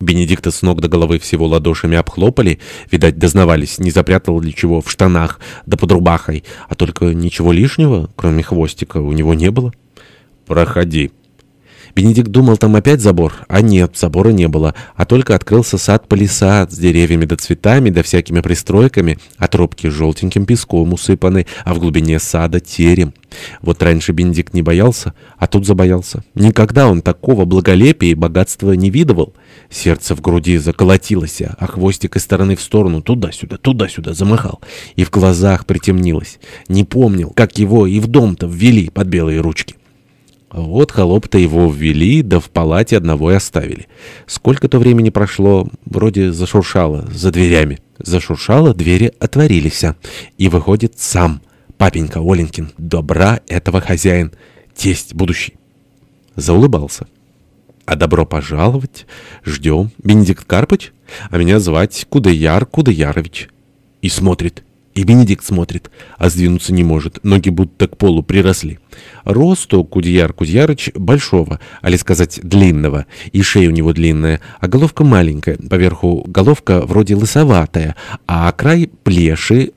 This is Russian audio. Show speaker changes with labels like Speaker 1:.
Speaker 1: Бенедикта с ног до головы всего ладошами обхлопали, видать, дознавались, не запрятал ли чего в штанах, да под рубахой, а только ничего лишнего, кроме хвостика, у него не было. «Проходи». Бенедикт думал, там опять забор, а нет, забора не было, а только открылся сад-палисад с деревьями да цветами да всякими пристройками, а тропки желтеньким песком усыпаны, а в глубине сада терем. Вот раньше Бенедикт не боялся, а тут забоялся. Никогда он такого благолепия и богатства не видывал. Сердце в груди заколотилось, а хвостик из стороны в сторону туда-сюда, туда-сюда замахал. И в глазах притемнилось. Не помнил, как его и в дом-то ввели под белые ручки. Вот холоп-то его ввели, да в палате одного и оставили. Сколько-то времени прошло, вроде зашуршало за дверями. Зашуршало, двери отворились, а, и выходит сам, папенька Оленькин, добра этого хозяин, тесть будущий. Заулыбался. А добро пожаловать, ждем, Бенедикт Карпыч, а меня звать Кудаяр Кудаярович. И смотрит. И Бенедикт смотрит, а сдвинуться не может, ноги будто к полу приросли. Росту Кудьяр Кудьярыч большого, али сказать длинного, и шея у него длинная, а головка маленькая, поверху головка вроде лысоватая, а край плеши